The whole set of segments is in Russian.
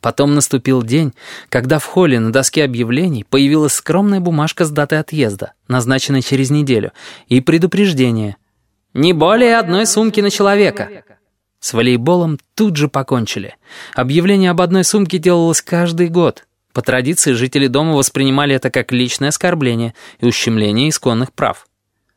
Потом наступил день, когда в холле на доске объявлений появилась скромная бумажка с датой отъезда, назначенной через неделю, и предупреждение. «Не более одной сумки на человека». С волейболом тут же покончили. Объявление об одной сумке делалось каждый год. По традиции жители дома воспринимали это как личное оскорбление и ущемление исконных прав.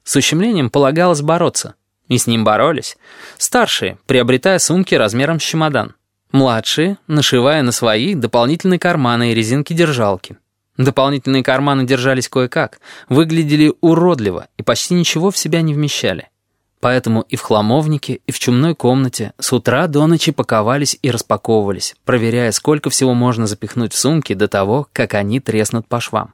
С ущемлением полагалось бороться. И с ним боролись. Старшие, приобретая сумки размером с чемодан. Младшие, нашивая на свои дополнительные карманы и резинки-держалки. Дополнительные карманы держались кое-как, выглядели уродливо и почти ничего в себя не вмещали. Поэтому и в хламовнике, и в чумной комнате с утра до ночи паковались и распаковывались, проверяя, сколько всего можно запихнуть в сумки до того, как они треснут по швам.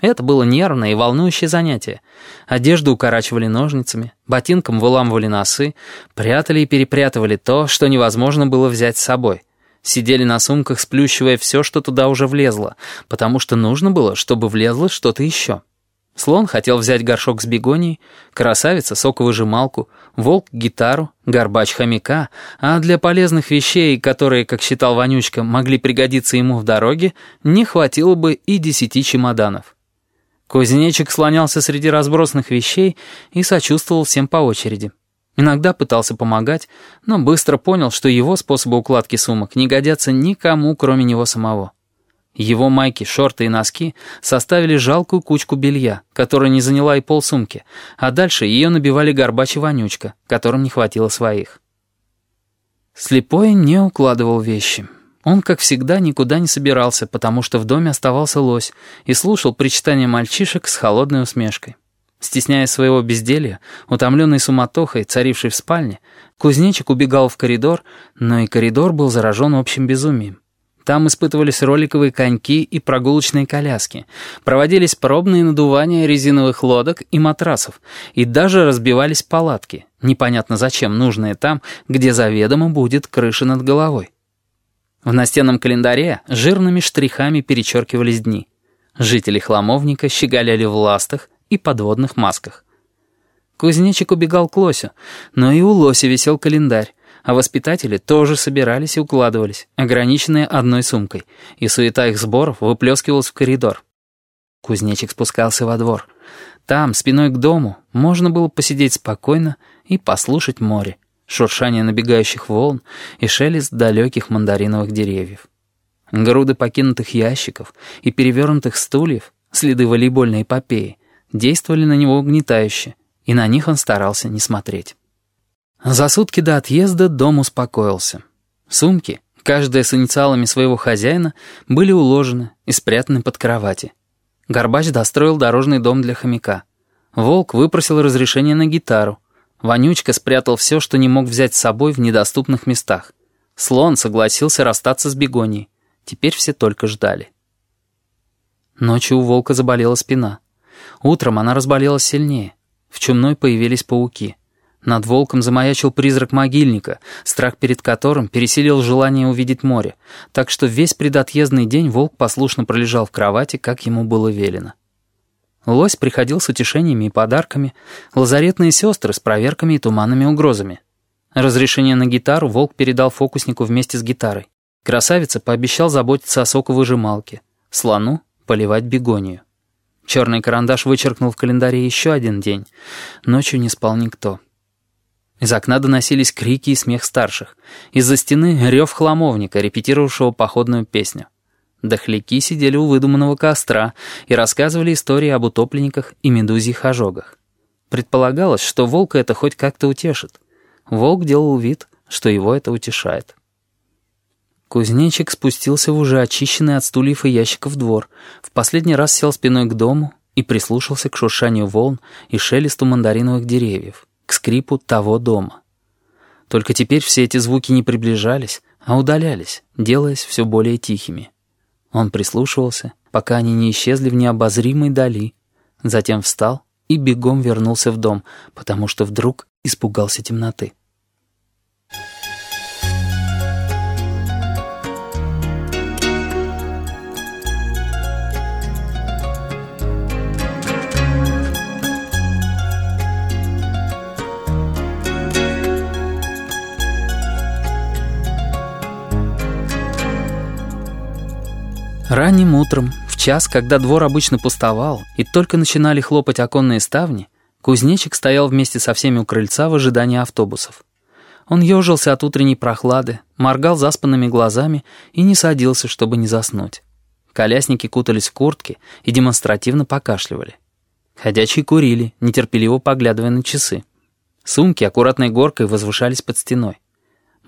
Это было нервное и волнующее занятие. Одежду укорачивали ножницами, ботинком выламывали носы, прятали и перепрятывали то, что невозможно было взять с собой. Сидели на сумках, сплющивая все, что туда уже влезло, потому что нужно было, чтобы влезло что-то еще. Слон хотел взять горшок с бегонией, красавица — соковыжималку, волк — гитару, горбач — хомяка, а для полезных вещей, которые, как считал Вонючка, могли пригодиться ему в дороге, не хватило бы и десяти чемоданов. Кузнечик слонялся среди разбросанных вещей и сочувствовал всем по очереди. Иногда пытался помогать, но быстро понял, что его способы укладки сумок не годятся никому, кроме него самого. Его майки, шорты и носки составили жалкую кучку белья, которая не заняла и полсумки, а дальше ее набивали горбач и вонючка, которым не хватило своих. Слепой не укладывал вещи. Он, как всегда, никуда не собирался, потому что в доме оставался лось и слушал причитания мальчишек с холодной усмешкой. Стесняясь своего безделья, утомленный суматохой, царившей в спальне, кузнечик убегал в коридор, но и коридор был заражен общим безумием. Там испытывались роликовые коньки и прогулочные коляски, проводились пробные надувания резиновых лодок и матрасов, и даже разбивались палатки, непонятно зачем нужные там, где заведомо будет крыша над головой. В настенном календаре жирными штрихами перечеркивались дни. Жители хламовника щеголяли в ластах и подводных масках. Кузнечик убегал к лосю, но и у лося висел календарь, а воспитатели тоже собирались и укладывались, ограниченные одной сумкой, и суета их сборов выплескивалась в коридор. Кузнечик спускался во двор. Там, спиной к дому, можно было посидеть спокойно и послушать море шуршание набегающих волн и шелест далеких мандариновых деревьев. Груды покинутых ящиков и перевернутых стульев, следы волейбольной эпопеи, действовали на него угнетающе, и на них он старался не смотреть. За сутки до отъезда дом успокоился. Сумки, каждая с инициалами своего хозяина, были уложены и спрятаны под кровати. Горбач достроил дорожный дом для хомяка. Волк выпросил разрешение на гитару, Вонючка спрятал все, что не мог взять с собой в недоступных местах. Слон согласился расстаться с бегонией. Теперь все только ждали. Ночью у волка заболела спина. Утром она разболелась сильнее. В чумной появились пауки. Над волком замаячил призрак могильника, страх перед которым пересилил желание увидеть море, так что весь предотъездный день волк послушно пролежал в кровати, как ему было велено. Лось приходил с утешениями и подарками, лазаретные сестры с проверками и туманными угрозами. Разрешение на гитару волк передал фокуснику вместе с гитарой. Красавица пообещал заботиться о соковыжималке, слону — поливать бегонию. Черный карандаш вычеркнул в календаре еще один день. Ночью не спал никто. Из окна доносились крики и смех старших. Из-за стены рев хламовника, репетировавшего походную песню. Дохляки сидели у выдуманного костра и рассказывали истории об утопленниках и медузьих ожогах. Предполагалось, что волка это хоть как-то утешит. Волк делал вид, что его это утешает. Кузнечик спустился в уже очищенный от стульев и ящиков двор, в последний раз сел спиной к дому и прислушался к шуршанию волн и шелесту мандариновых деревьев, к скрипу того дома. Только теперь все эти звуки не приближались, а удалялись, делаясь все более тихими. Он прислушивался, пока они не исчезли в необозримой дали. Затем встал и бегом вернулся в дом, потому что вдруг испугался темноты. Ранним утром, в час, когда двор обычно пустовал и только начинали хлопать оконные ставни, кузнечик стоял вместе со всеми у крыльца в ожидании автобусов. Он ежился от утренней прохлады, моргал заспанными глазами и не садился, чтобы не заснуть. Колясники кутались в куртки и демонстративно покашливали. Ходячие курили, нетерпеливо поглядывая на часы. Сумки аккуратной горкой возвышались под стеной.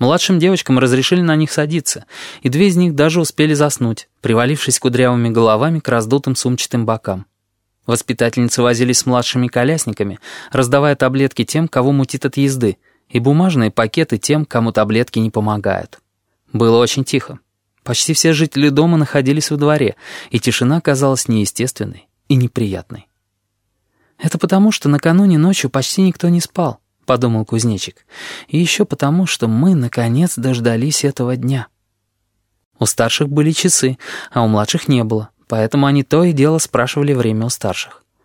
Младшим девочкам разрешили на них садиться, и две из них даже успели заснуть, привалившись кудрявыми головами к раздутым сумчатым бокам. Воспитательницы возились с младшими колясниками, раздавая таблетки тем, кого мутит от езды, и бумажные пакеты тем, кому таблетки не помогают. Было очень тихо. Почти все жители дома находились во дворе, и тишина казалась неестественной и неприятной. Это потому, что накануне ночью почти никто не спал. — подумал кузнечик. «И еще потому, что мы, наконец, дождались этого дня». У старших были часы, а у младших не было, поэтому они то и дело спрашивали время у старших.